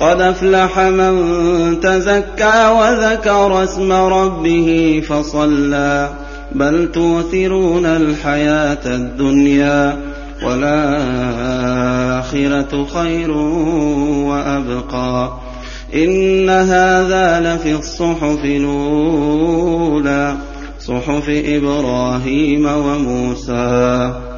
قد أفلح من تزكى وذكر اسم ربه فصلى. بل توثرون الحياة الدنيا والآخرة خير وأبقى. إن هذا لفي الصحف الأولى صحف إبراهيم وموسى.